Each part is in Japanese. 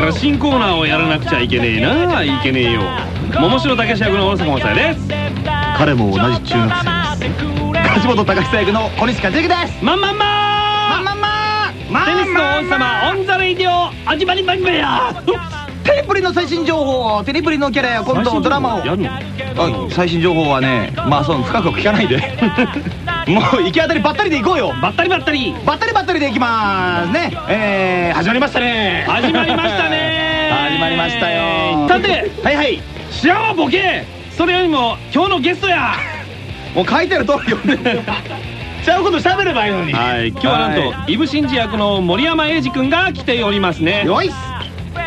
から新コーナーをやらなくちゃいけねえな。いけねえよ。桃城武史役の小野坂昌也です。彼も同じ中学生です。梶本貴久役の小西克幸です。まんまんままんまんまテニスの王様 on the radio 始まりまんまや。テニプリの最新情報テニプリのキャラやコントドラマを。最新情報はねまあそう深く聞かないで もう行き当たりばったりで行こうよ。バッタリバッタリばったりばったりで行きますね。えー、始まりましたね。始まりましたね。始まりましたよ。さてはいはい。知らんわボケ。それよりも今日のゲストや。もう書いてある通り読んでちゃうこと喋ればいいのに。はい。今日はなんとイブシンジ役の森山英二君が来ておりますね。よいっす。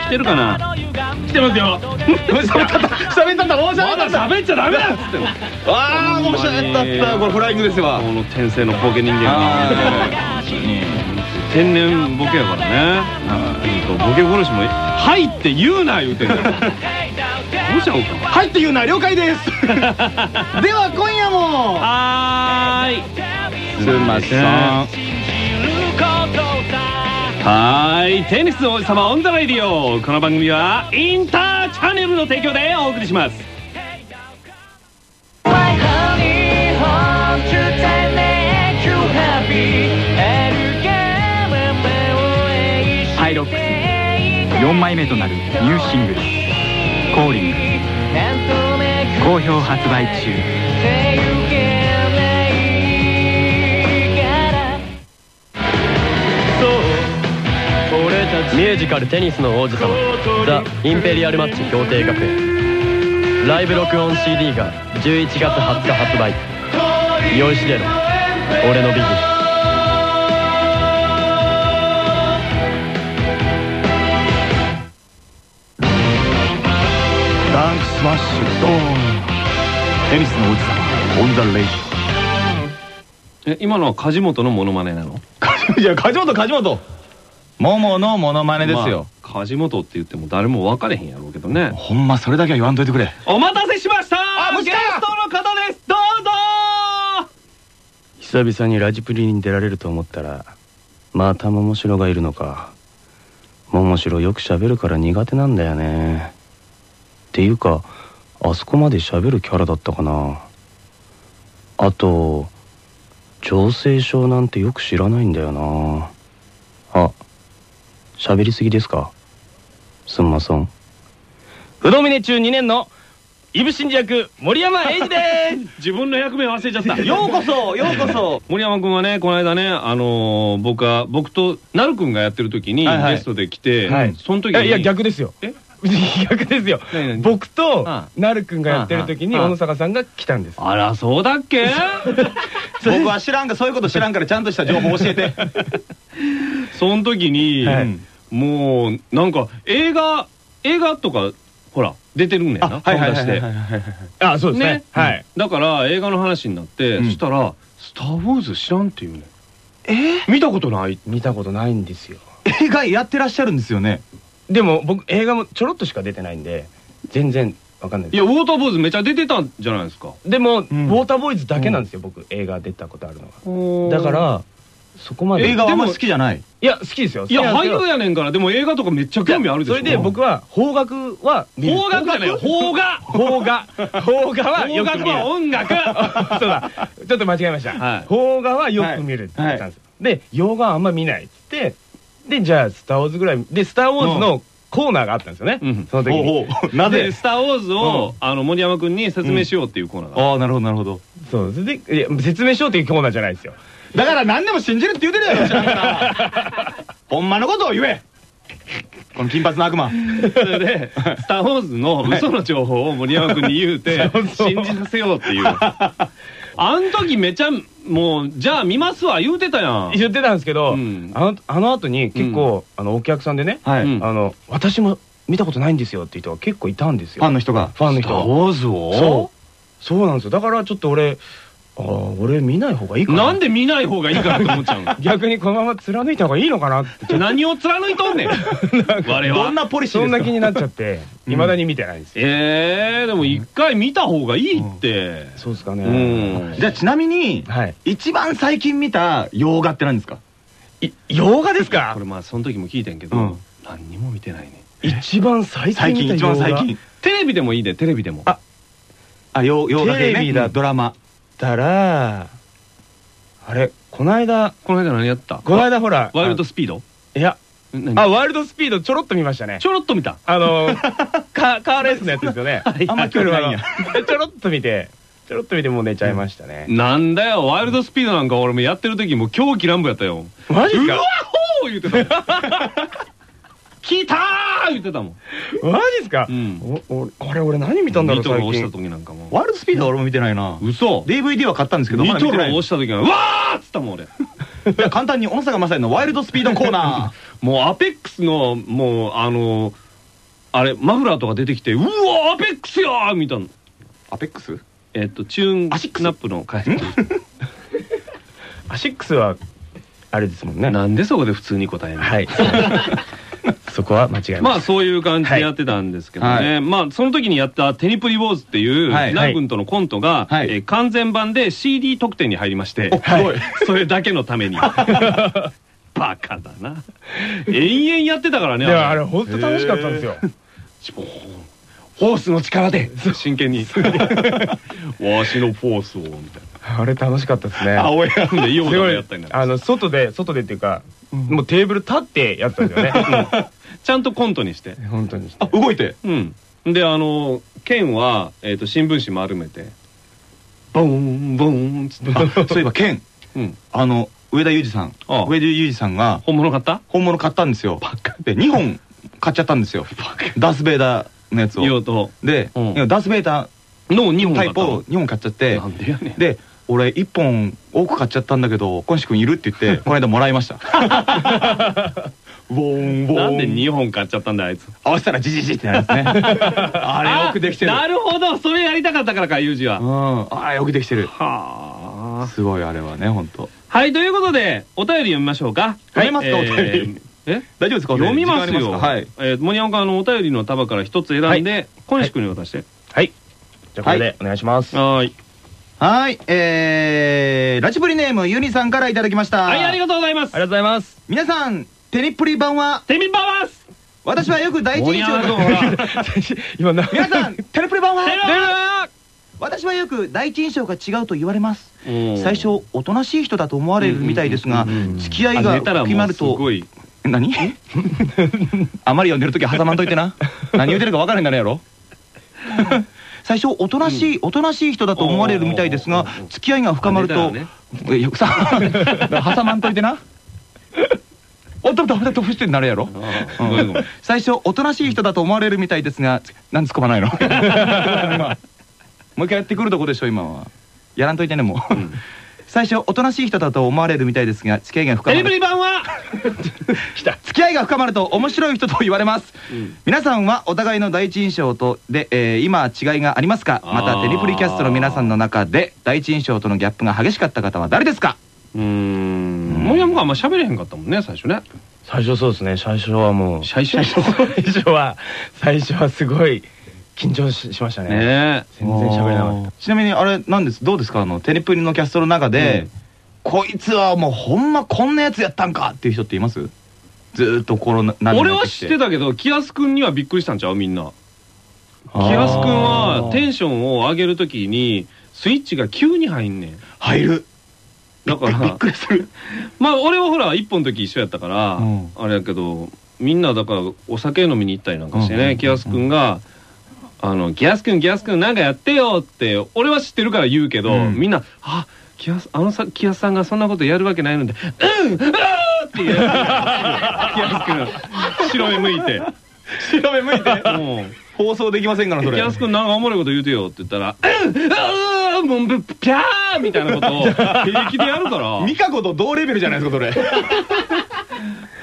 来てるかな？来てますよ。喋った喋ったもう。まだ喋っちゃダメだっつってああもう喋ったった。これフライングですわ。この天性のボケ人間が。あ天然ボケやからね。ボケ殺しも「はい」って言うな言うてんのどうしちゃおうかはいっていうのは了解です。では今夜も。はーい。すんませんはーいテニスの王子様 on the radio。この番組はインターチャネルの提供でお送りします。ハイロックス。4枚目となるニューシングル「コーリング」好評発売中ミュージカル「テニスの王子様」「ザ・インペリアルマッチ協定学園」ライブ録音 CD が11月20日発売。酔いしれろ俺のビギンダンクスマッシュドーン。テニスの王子様 on the raえ今のは梶本のモノマネなの？ジ いや梶本梶本モモのモノマネですよ、まあ梶本って言っても誰も分かれへんやろうけどね。ほんまそれだけは言わんといてくれ。お待たせしました！ゲストの方です。どうぞ。久々にラジプリに出られると思ったらまた桃城がいるのか。桃城よく喋るから苦手なんだよね。っていうかあそこまで喋るキャラだったかな。あと醸成症なんてよく知らないんだよな。あ喋りすぎですか？すんません。不動峰中2年のイブシンジ役森山英二です。自分の役目忘れちゃった。ようこそようこそ。森山君はねこの間ねあのー僕は僕となる君がやってる時にはいはい。ゲストで来て、はい。その時にいや逆ですよ。え？逆ですよ。何何？僕とあなるくんがやってる時に小野坂さんが来たんです。あらそうだっけ？僕は知らんがそういうこと知らんからちゃんとした情報教えて。その時に、はいもうなんか映画映画とかほら出てるんねんな顔出して。あそうですね。はい。だから映画の話になって、うん。そしたら「スター・ウォーズ知らん」っていうねえ？見たことない？見たことないんですよ。映画やってらっしゃるんですよね。でも僕映画もちょろっとしか出てないんで全然わかんないいやウォーターボーイズめっちゃ出てたんじゃないですか。でも、ん。ウォーターボーイズだけなんですよ、僕。映画出たことあるのがだからそこまで。映画はあんま好きじゃない。いや好きですよ。いや俳優やねんからでも映画とかめっちゃ興味あるでしょ。それで僕は邦楽は邦楽じゃないよ。邦画。邦画。邦画。はよく見る。邦楽は音楽。そうだ。ちょっと間違えました、はい。邦画はよく見るって言ってたんですよ、で洋画はあんま見ないっつってでじゃあ「スター・ウォーズ」ぐらいで「スター・ウォーズ」のコーナーがあったんですよね、うん。その時に。なで「ぜスター・ウォーズを」あの森山君に説明しようっていうコーナーが、ああなるほどなるほど。そう。で説明しようっていうコーナーじゃないですよだから何でも信じるって言うてるやろ 知らんか。らほんまのことを言え。この金髪の悪魔。それで「スター・ウォーズ」の嘘の情報を森山君に言うて 信じさせようっていう。あん時めちゃもうじゃあ見ますわ言うてたやん。言ってたんですけど、うん。あのあの後に結構、あのお客さんでね、はい。うん。あの私も見たことないんですよっていう人が結構いたんですよ。ファンの人が。ファンのスター・ウ人がォーズを？そう。そうなんですよ。だからちょっと俺ああ俺見ない方がいいかな。なんで見ない方がいいかなと思っちゃうの？逆にこのまま貫いた方がいいのかなって。何を貫いとんねん？我は。どんなポリシーそんな気になっちゃっていまだに見てないですよ。えー、でも一回見た方がいいって。そうですかうねん。じゃあちなみにはい。一番最近見た洋画って何ですか？い洋画ですか？これまあその時も聞いてんけど、うん。何にも見てないね。一番最最近一近見た洋画。番最近。テレビでもいいでテレビでも。あ。あ洋洋画系ね。テレビだうん。ドラマたらあれこの間この間何やった？この間ほらワイルドスピード？あいや。何？あワイルドスピードちょろっと見ましたね。ちょろっと見た？あの カカーレースのやつですよね。あんま興味ないんや。ちょろっと見てちょろっと見てもう寝ちゃいましたね。なんだよワイルドスピードなんか俺もやってる時もう狂気乱舞やったよ。マジか？うわほー言ってた来たー言ってたもん。マジっすか？うん。おおあれ俺何見たんだろうニトロ最押した近時なんかも。ワールドスピードは俺も見てないな。嘘。DVD は買ったんですけどニトロまだ見てない。押した時はうわーっつったもん俺。簡単に小野坂正也のワイルドスピードコーナ もうアペックスのもうあのあれマフラーとか出てきてうわアペックスやーみたいな。ーアペックス？えっとチューンアシックス？ナップの開発 アシックスはあれですもんね。なんでそこで普通に答えんの？はいそこは間違えまあそういう感じでやってたんですけどね、はまあその時にやった「テニプリウォーズ」っていうはい。ナイ君とのコントが、はい。えー完全版で CD 特典に入りまして、それだけのために。バカだな。延々やってたからねたいやあれ。本当楽しかったんですよ。フォースの力で。真剣に。わしのフォースをみたいあれ楽しかったですね。青やなでイオンとすごいかや。ったんかあの外で外でっていうかもうテーブル立ってやってたんですよねちゃんとコントにして。本当にあ動いて。うん。であの剣は、えー、と新聞紙丸めて。ボーンボーンっつって。あそういえばケンうん。あの上田裕二さん。ああ。上田裕二さんが本物買った？本物買ったんですよ。で2本買っちゃったんですよ。ダース・ベイダーのやつを。でうん。ダース・ベイダーの2本タイプを2本買っちゃって。なんでやねん。で俺1本多く買っちゃったんだけど小西君いるって言って この間もらいました ウォーンウォーン。なんで2本買っちゃったんだあいつ。合わせたらジジジってなるんですね。あれよくできてる。なるほどそれやりたかったからかユージは。うん。あれよくできてる。はあ。すごいあれはね本当はいということでお便り読みましょうか。読めますかえーお便り。え大丈夫ですか読みますよ。か？はい。えー森山君あのお便りの束から一つ選んで小西君に渡して。はい。じゃあこれでお願いします。はーい。はい。えーラジブリネームユニさんからいただきました。はいありがとうございます。ありがとうございます。皆さんテニプリ版は？テミパワース。私はよく第一印象森山君ほら今な皆さんテニプリ版は？私はよく第一印象が違うと言われます。うん最初おとなしい人だと思われるみたいですが付き合いが決ますると何？あまり読んでる時は挟まんといてな。何言うてるか分からへんなるやろ。最初おとなしい、おとなしい人だと思われるみたいですが 付き合いが深まると 挟まんといてなおっとっとっとてなるやろ？最初おとなしい人だと思われるみたいですがなんで突っ込まないの？今 もう一回やってくるとこでしょ今は。やらんといてねもう、最初おとなしい人だと思われるみたいですが付き合いが深まる。付き合いが深まると面白い人と言われます、うん。皆さんはお互いの第一印象とで、えー今違いがありますか？またテニプリキャストの皆さんの中で第一印象とのギャップが激しかった方は誰ですか？うーん森山君あんま喋れへんかったもんね最初ね。最初そうですね。最初はもう。最初？最初は最初はすごい緊張ししましたね。ね全然喋れなかった。ちなみにあれなんですどうですか？あのテニプリのキャストの中で、こいつはもうほんまこんなやつやったんかっていう人っています？ずーっとこの何年も俺は知ってたけどキアス君にはびっくりしたんちゃう？みんな。キアス君はテンションを上げるときにスイッチが急に入んねん。入るだか びっらくりする。まあ俺はほら一本の時一緒やったから、うん。あれやけどみんなだからお酒飲みに行ったりなんかしてね、うんうんうん。うんキアス君が「あのキアス君キアス君なんかやってよ」って俺は知ってるから言うけど、うん。みんな「あキアスあのさキアスさんがそんなことやるわけないので「うんうん!」って言う。キアス君白目向いて。白目向いて？うん。放送できませんからそれ。キアス君なんかおもろいこと言うてよって言ったら「うんあーもうぶピャー!」みたいなことを 平気でやるから。ミカゴと同レベルじゃないですかそれ。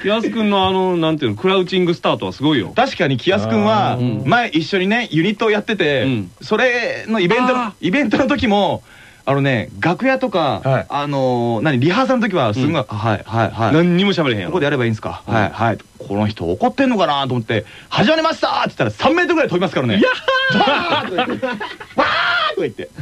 キアス君のあのなんていうのクラウチングスタートはすごいよ。確かにキアス君はうん。前一緒にねユニットをやってて、うん。それのイベントのあイベントの時もあのね楽屋とか、はい。あのー何リハーサルの時はすんごい、はいはいはい。何にも喋れへんここでやればいいんですか、うん。はいはい。この人怒ってんのかなと思って「始まりました!」って言ったら3メートルぐらい飛びますからね「やー!」とか言って「わー!」とか言って。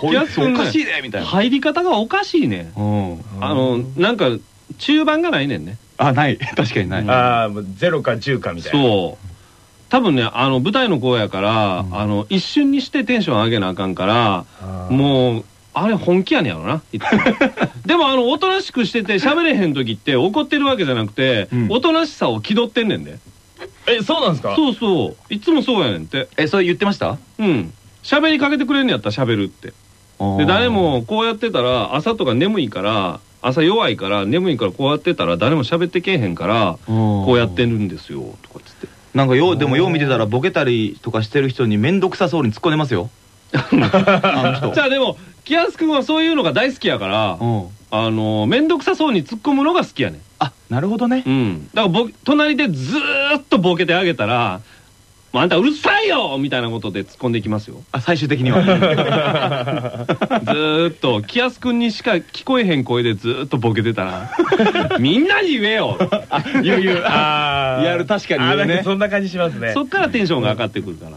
こいつおかしいねみたいな、入り方がおかしいねん。うん、あのなんか中盤がないねんね。あない。確かにない、ああもうゼロか10かみたいな。そう多分ねあの舞台の子やから、あの一瞬にしてテンション上げなあかんからもうあれ本気やねんやろないつも。でもあのおとなしくしてて喋れへん時って怒ってるわけじゃなくて、うん。おとなしさを気取ってんねんで。えそうなんですか？そうそう。いつもそうやねんって。えそれ言ってました？うん。喋りかけてくれんのやったら喋るって。で誰もこうやってたら朝とか眠いから朝弱いから眠いからこうやってたら誰も喋ってけえへんからこうやってるんですよとかっつってなんかようでもよう見てたらボケたりとかしてる人に面倒くさそうに突っ込んでますよ。あの人。じゃあでもキヤス君はそういうのが大好きやからうん。あの面倒くさそうに突っ込むのが好きやねん。あなるほどね。うん。だからぼ隣でずーっとボケてあげたら「もうあんたうるさいよ!」みたいなことで突っ込んでいきますよ。あ最終的には。ずーっとキヤス君にしか聞こえへん声でずーっとボケてたら「みんなに言えよ!」言う言う。あー。やる確かに言うね。そんな感じしますね。そっからテンションが上がってくるから。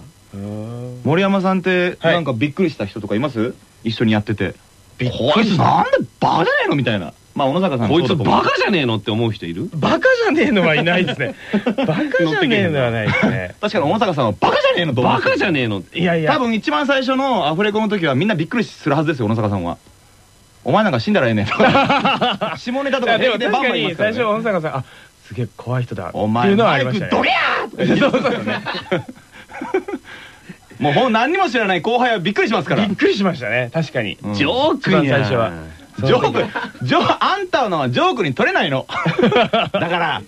森山さんってはい。なんかびっくりした人とかいます？一緒にやってて。びっこいつなんでバカじゃねえの？みたいなまあ小野坂さんもこいつバカじゃねえのって思う人いる？バカじゃねえのはいないですね。バカじゃねえのはないですね。確かに小野坂さんはバカじゃねえのバカじゃねえのって。いやいや。多分一番最初のアフレコの時はみんなびっくりするはずですよ小野坂さんは。お前なんか死んだらええねん 下ネタとかでも平気確かにバンバン言いますからね。最初小野坂さんあすげえ怖い人だ。ってお前いうのはあマりましたねイクどりゃーそうそうね。もう何にも知らない後輩はびっくりしますから。びっくりしましたね。確かに。うん。ジョークやん一番最初はジョークジョーあんたのはジョークに取れないの。だから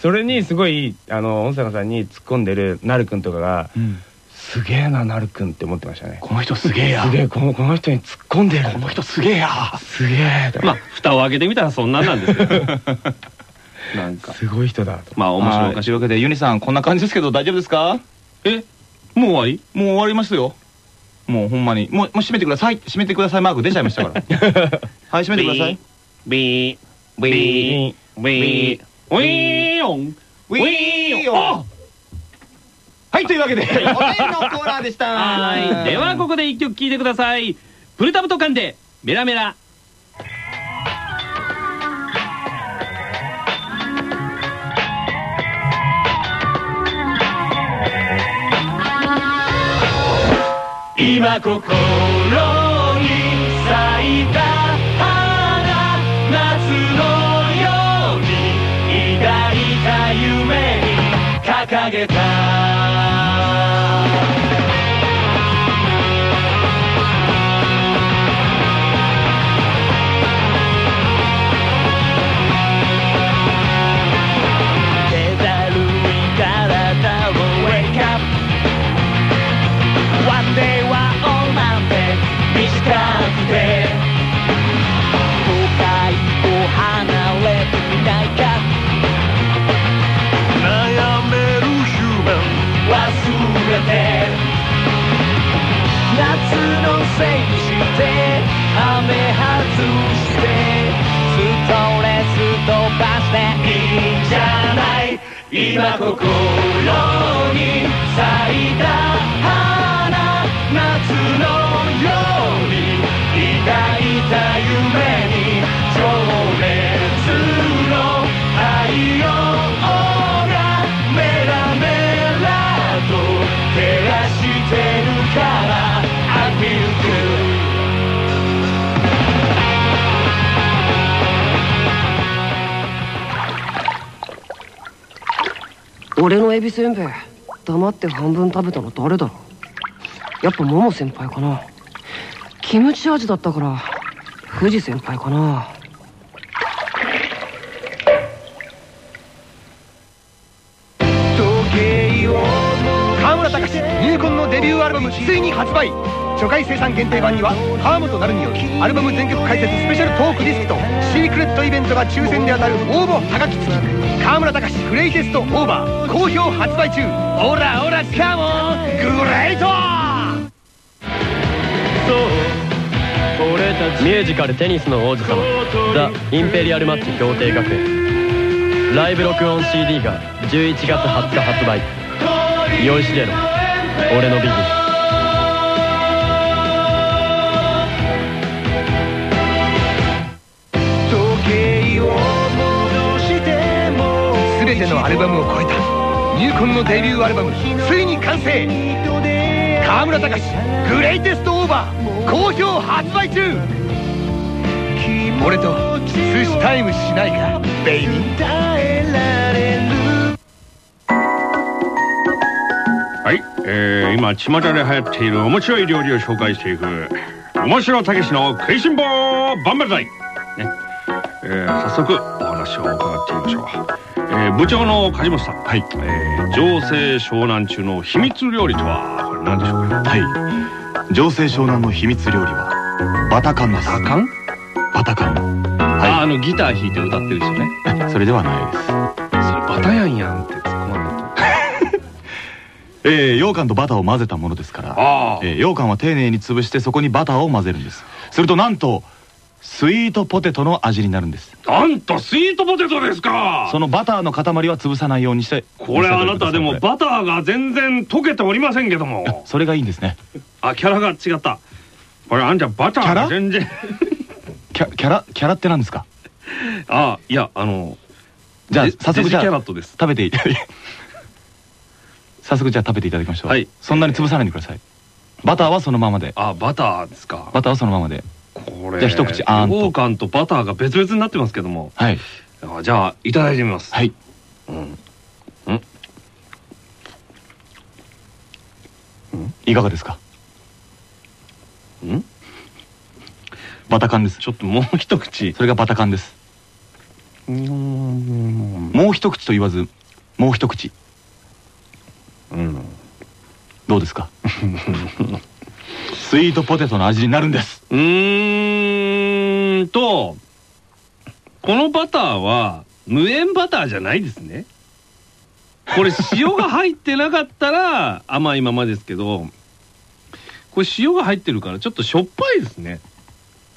それにすごいあの小野坂さんに突っ込んでるなるくんとかがすげえななるくんって思ってましたね。この人すげえや。すげえこのこの人に突っ込んでる。この人すげえや。すげえまあ蓋を開けてみたらそんなんなんですよ。なんか。すごい人だと。まあ面白おかしいわけでユニさんこんな感じですけど大丈夫ですか？え？もう終わり？もう終わりますよもうほんまに。もうもう閉めてください。閉めてくださいマーク出ちゃいましたから。はい閉めてください。ビービービーウィーヨン。ウィーヨン。はいというわけで。お便りのコーナーでした。はい。ではここで一曲聴いてください。プルタブトカンでメラメラ今心に咲いた花夏のように抱いた夢に掲げた。今俺のエビせんべい黙って半分食べたの誰だろう。やっぱモモ先輩かな。キムチ味だったから藤先輩かな。川村隆入魂のデビューアルバムついに発売初回生産限定版には川本なるによるアルバム全曲解説スペシャルトークディスクとシークレットイベントが抽選で当たる応募はがき付き川村隆グレイテストオーバー好評発売中。オラオラカモングレイト!そうミュージカル「テニスの王子様」ザ・インペリアルマッチ協定学園。ライブ録音 CD が11月20日発売。酔いしれろ俺のビギンルバムを超えたニューコンのデビューアルバムついに完成。河村隆グレイテストオーバー好評発売中。俺と寿司タイムしないかベイビー。はい、えー、今巷で流行っている面白い料理を紹介していく面白たけしの食いしん坊万々歳ね、えー、早速話を伺ってみましょう、えー、部長の梶本さん。はい、えー、情勢湘南中の秘密料理とはこれ何でしょうか？はい。情勢湘南の秘密料理はバタカンです。バタカン？バタカン。ああのギター弾いて歌ってる人ね。それではないです。それバタヤンやんって突っ込まないと。えー、羊羹とバターを混ぜたものですから。あえー、羊羹は丁寧に潰してそこにバターを混ぜるんです。するとなんとスイートポテトの味になるんです。なんとスイートポテトですか。そのバターの塊は潰さないようにしてこれあなたでもバターが全然溶けておりませんけども。それがいいんですね。あキャラが違った。これあんちゃんバターが全然。キャキャラキャラって何ですか？あいやあのじゃあデ早速じゃあキャラットです。食べていただいて早速じゃあ食べていただきましょう。はい。そんなに潰さないでください。バターはそのままで。あバターですか。バターはそのままでこれじゃあ一口あーんと。羊羹とバターが別々になってますけども。はい。あじゃあいただいてみます。はい。うん。いかがですか？ん？バタ缶です。ちょっともう一口。それがバタ缶です。うん。もう一口と言わずもう一口。うん。どうですか？スイートポテトの味になるんです。うーんとこのバターは無塩バターじゃないですね。これ塩が入ってなかったら 甘いままですけどこれ塩が入ってるからちょっとしょっぱいですね。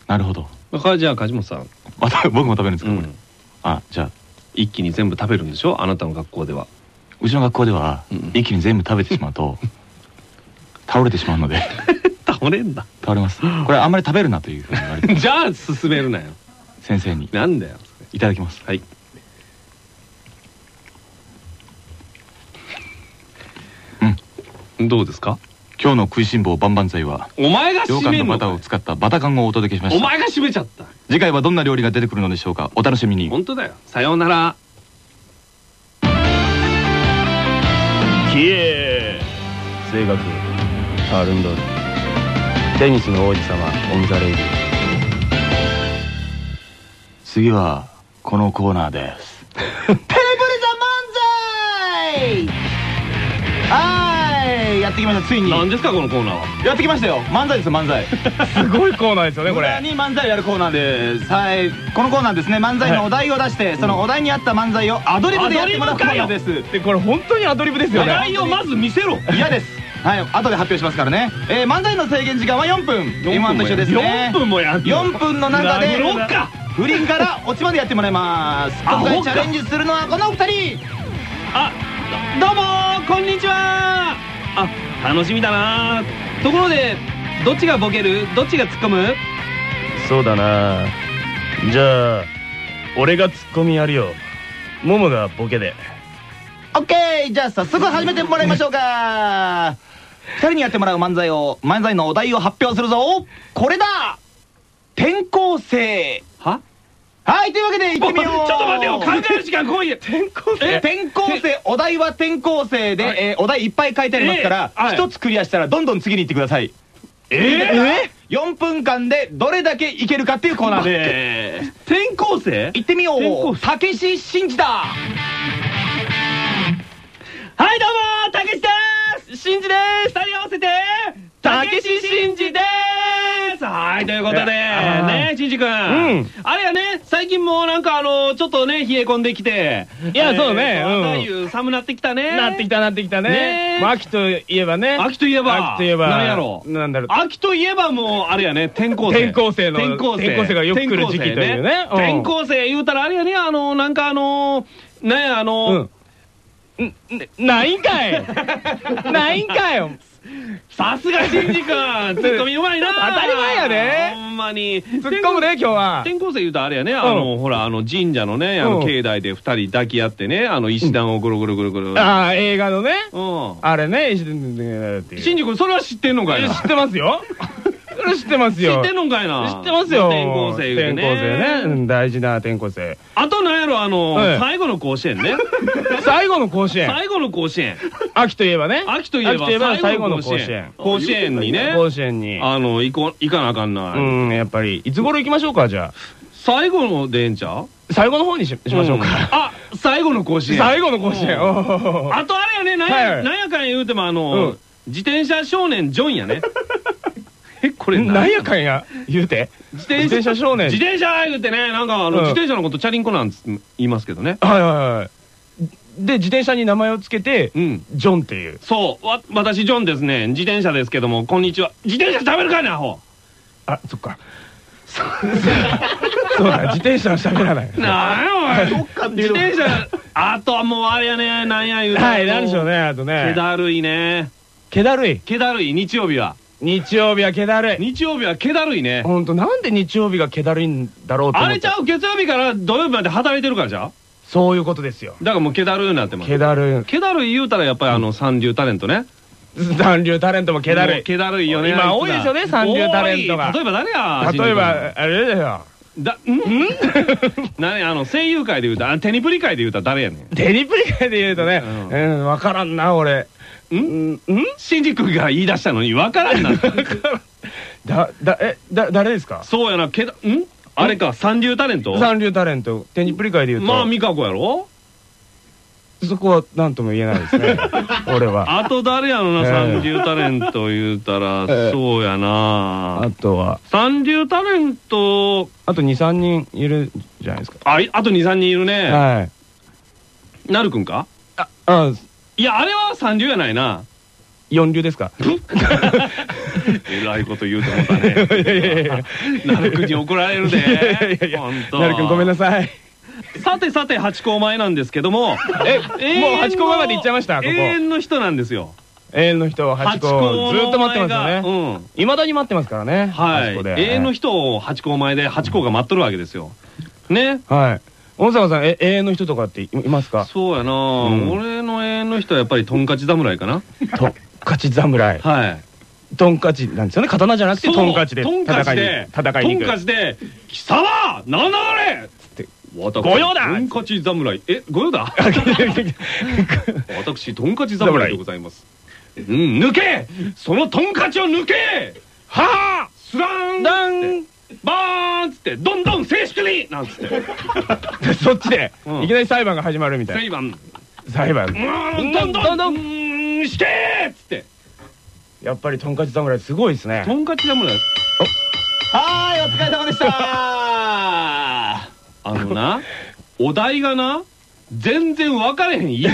なるほど。だからじゃあ梶本さん、また僕も食べるんですか、これ。うん、あじゃあ。一気に全部食べるんでしょ？あなたの学校では。うちの学校ではうん。一気に全部食べてしまうと倒れてしまうので。倒れんだ。倒れます。これあんまり食べるなというふうに言われて じゃあ進めるなよ。先生に。なんだよ。いただきます。はい。どうですか？今日の食いしん坊万々歳はお前が羊締めんのバターを使ったバタ缶をお届けしました。お前が締めちゃった。次回はどんな料理が出てくるのでしょうか？お楽しみに。本当だよ。さようなら。キエ声楽アルンドル。テニスの王子様オン・ザ・レイディ。次はこのコーナーです。はい!やってきました。ついに。何ですかこのコーナーは。やってきましたよ。漫才ですよ漫才。すごいコーナーですよねこ無駄れに漫才をやるコーナーです。はい。このコーナーですね。漫才のお題を出して、そのお題に合った漫才をアドリブでやってもらうコーナーです。でこれ本当にアドリブですよね。題をまず見せろ。嫌ですはい後で発表しますからね、えー、漫才の制限時間は4分。M1 と一緒ですね。4分もやんの？4分の中で不倫からオチまでやってもらいます。今回チャレンジするのはこのお二人。あどどうもーこんにちは。あ楽しみだなところでどっちがボケる？どっちが突っ込む？そうだなじゃあ俺がツッコミやるよ。モモがボケで。オッケー！じゃあ早速始めてもらいましょうか二人にやってもらう漫才を漫才のお題を発表するぞ。これだ。転校生。は？はいというわけで行ってみよう。ちょっと待ってよ。考える時間来いよ。転校え？転校生。お題は転校生で、はい。えーお題いっぱい書いてありますからえーはい。一、つクリアしたらどんどん次に行ってください。え4分間でどれだけいけるかっていうコーナーで。す転校生？行ってみよう。たけし真治だ。はいどうもたけしですしんじです。二人合わせて。たけししんじです。ははい、ということで、ね、ちんじくん。んあれやね、最近もうなんかあの、ちょっとね、冷え込んできて。いやそうね。うん。寒なってきたね。なってきたなってきたね。秋といえばね。秋といえば。秋といえば何やろ。なんだろう。秋といえばもう、あれやね、転校生。転校生の転校生。がよく来る時期というね。うん。転校生言うたらあれやね、あの、なんかあの、なんや、あの、うんないんかい。ないんかよさすがしんじ君ツッコミうまいな。当たり前やで。ほんまに。突っ込むね今日は。転校生言うたらあれやね、あの、ほら、あの、神社のね、あの、うん。境内で二人抱き合ってね、あの、石段をぐるぐるぐるぐる。ああ映画のね。うん。あれね石でっていうしんじ君、それは知ってんのかいな。知ってますよ 知ってますよ。知ってんのかいな。知ってますよ。転校生言うてね。転校生ね。うん大事な転校生。あとなんやろ、あの、はい最後の甲子園ね。最後の甲子園。最後の甲子園。秋といえばね。秋といえば最後の甲子園。甲子園。にね、甲子園に。あの、行こ、行かなあかんな。うんやっぱり。いつ頃行きましょうかじゃあ。最後のでええんちゃう最後の方にししましょうか。あ、最後の甲子園。最後の甲子園。あとあれやね、なんや、かんや言うてもあの、うん。自転車少年ジョンやね。え、これなんやかんや言うて自自転車少年自転車言うてね、なんかあの、うん自転車のことチャリンコなんつ言いますけどね。はいはいはいで自転車に名前をつけてうん。ジョンっていうそう、わ、私ジョンですね。自転車ですけども、こんにちは。自転車食べるかいな、アホ。あそっか そうだ自転車は喋らないなあよ、おい。自転車、あとはもうあれやね、なんや言うてはいなんでしょうねあと気ねだるいね。気だるい気だるい、日曜日は。日曜日は気だるい。日曜日は気だるいね。ほんとなんで日曜日が気だるいんだろうと思ってあれちゃう、月曜日から土曜日まで働いてるからじゃ？うそういうことですよ。だからもう気だるいになってます。気だる気だるい言うたらやっぱりあの三流タレントね。い残留タレントも気だるい。気だるいよね。今多いですよね三流タレントが。例えば誰や？例えばあれだよ。だ、ん？何？あの、声優界で言うた？ら、あテニプリ界で言うたら誰やねん？テニプリ界で言うとねううん分からんな俺ん？ん？新宿君が言い出したのに分からんな。だだえだ誰ですか？そうやな、けだ、ん？あれか、三流タレント？三流タレント。テニプリ界で言うと。まあ、美香子やろ？そこは何とも言えないですね。俺は。あと誰やろな、ええ。三流タレント言うたら、ええ。そうやあな。とは。三流タレント、あと23人いるじゃないですか。あ、いあと2、3人いるね。はい。なるくんか？ああいや、あれは三流やないな。四流ですか？えらいこと言うと思ったね。なるくんに怒られるいやいやいで。やほんと。なるくんごめんなさいさてさて、八甲前なんですけども。えもう八甲前まで行っちゃいました永遠の人なんですよ。永遠の人を八甲のずっと待ってますよねうん。いまだに待ってますからねはい。永遠の人を八甲前で八甲が待っとるわけですよ。ね。はい大阪さんえ永遠の人とかっていいますか？そうやな、ん。俺の永遠の人はやっぱりトンカチ侍かな。とんかち侍。はい。トンカチなんですよね。刀じゃなくてトンカチでトンカチ戦いにで、戦いに行く。トンカチで、貴様なんだあれ。つって、私、御用だ。トンカチ侍。え、御用だ？私、トンカチ侍でございます。うん、抜け！そのトンカチを抜け！はあスラーンダンバーンつって、どんどん正式になんつって、そっちでうん。いきなり裁判が始まるみたい。裁判、な裁判。うーん、どんどん、どん。どんうーん、してーっつって、やっぱりトンカチ侍すごいですね。トンカチ侍。はーいお疲れ様でした。あのな、お題がな、全然分かれへん。いい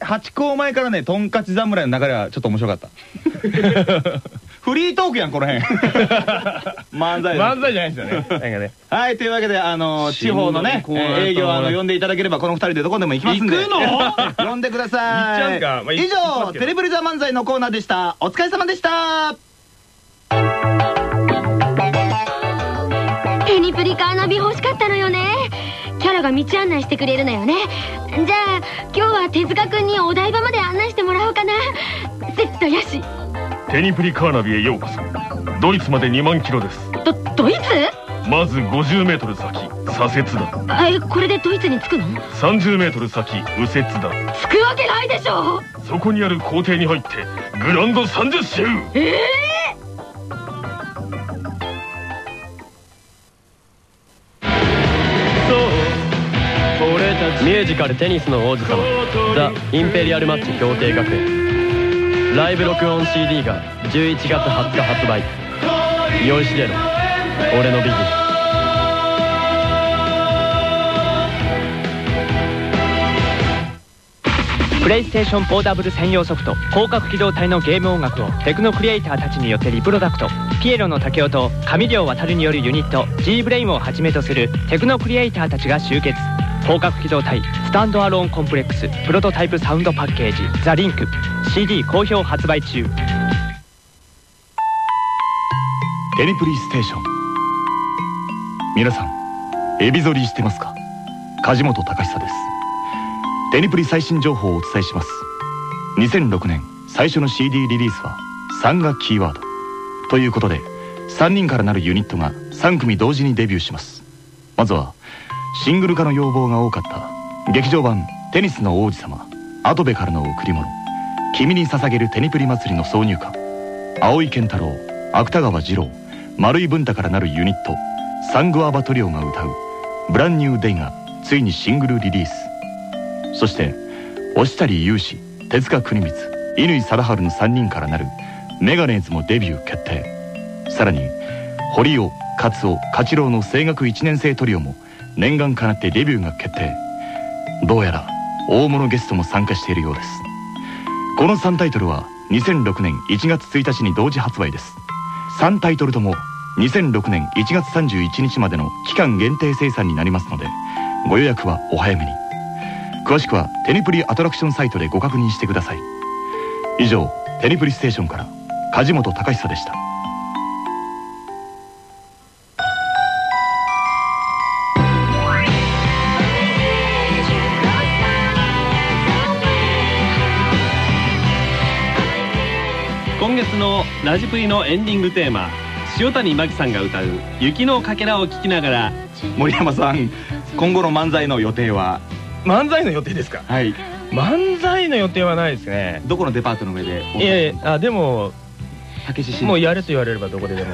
八甲前からねとんかち侍の流れはちょっと面白かった フリートークやんこの辺。漫才。漫才じゃないですよね。なんかね。はいというわけであの地方のね営業あの呼んでいただければこの二人でどこでも行きますんで。行くの？呼んでください。行っちゃうか。まあ以上テレブリザ漫才のコーナーでした。お疲れ様でした。テニプリカーナビ欲しかったのよね。キャラが道案内してくれるのよね。じゃあ今日は手塚くんにお台場まで案内してもらおうかな。セットよしテニプリカーナビへようこそ。ドイツまで2万キロです。ドドイツ？まず50メートル先左折だ。あえこれでドイツに着くの？30メートル先右折だ。着くわけないでしょ！そこにある校庭に入ってグランド30周。ええミュージカル「テニスの王子様」「ザ・インペリアルマッチ協定学園」ライブ録音 CD が11月20日発売。酔いしれろ俺のビギン。プレイステーションポータブル専用ソフト広角機動隊のゲーム音楽をテクノクリエイターたちによってリプロダクト。ピエロの竹雄と上條渡によるユニット G ブレインをはじめとするテクノクリエイターたちが集結。広角機動隊スタンドアローンコンプレックスプロトタイプサウンドパッケージ「ザ・リンク CD 好評発売中。テニプリステーション。皆さんエビゾリしてますか？梶本隆久です。テニプリ最新情報をお伝えします。2006年最初の CD リリースは3がキーワード。ということで3人からなるユニットが3組同時にデビューします。まずはシングル化の要望が多かった劇場版「テニスの王子様」「アトベからの贈り物」「君に捧げるテニプリ祭り」の挿入歌青井健太郎芥川二郎丸井文太からなるユニットサングアバトリオが歌う「ブランニューデイ」がついにシングルリリース。そして押谷雄志手塚国光乾貞治の3人からなるメガネーズもデビュー決定。さらに堀尾勝尾勝郎の声楽1年生トリオも念願かなってデビューが決定。どうやら大物ゲストも参加しているようです。この3タイトルは2006年1月1日に同時発売です。3タイトルとも2006年1月31日までの期間限定生産になりますのでご予約はお早めに。詳しくはテニプリアトラクションサイトでご確認してください。以上テニプリステーションから梶本隆久でした。ラジプリのエンディングテーマ塩谷真紀さんが歌う「雪のかけら」を聴きながら森山さん今後の漫才の予定は？漫才の予定ですか？はい。漫才の予定はないですね。どこのデパートの上で？いやいやあでもたけしもうやれと言われればどこででも。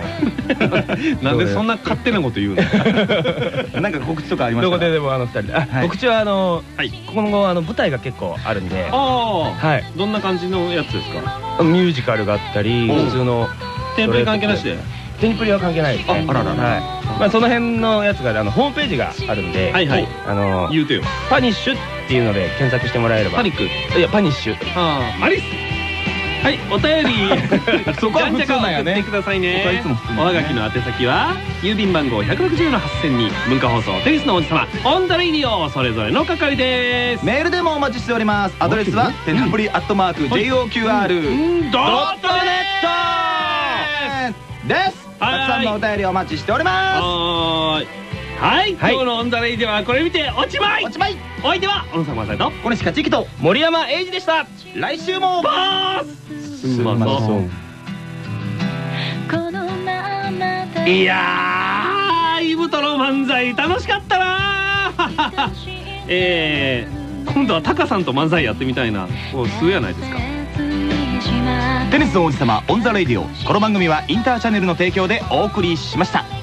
なんでそんな勝手なこと言うの？なんか告知とかありましたどこででもあの二人。であ、はい。告知はあの、今後あの舞台が結構あるんで。ああはい。どんな感じのやつですか？ミュージカルがあったりお普通のテンプレ関係なしで？テニプリは関係ないですね。ああららら。はい。まあその辺のやつがあのホームページがあるんではいはい。あの言うてよ。パニッシュっていうので検索してもらえれば。パニック。いやパニッシュ。ああアリスはいお便り。そこは普通なんやねくださいね。おはがきの宛先は郵便番号160の8000に文化放送テニスの王子様オンザレイディオそれぞれの係です。メールでもお待ちしております。アドレスはテニプリアットマーク JOQR ドットネット。ですたくさんのお便りお待ちしておりまはーいはい、はい。今日のオンザレイディオはこれ見ておちまい。すおしまい。お相手は小野さんまさいと。小西克之と。森山英二でした。来週も。バースすまそういやーイブとの漫才楽しかったなー。えー、今度はタカさんと漫才やってみたいな。お吸うやないですか。テニスの王子様オンザレイディオ。この番組はインターチャネルの提供でお送りしました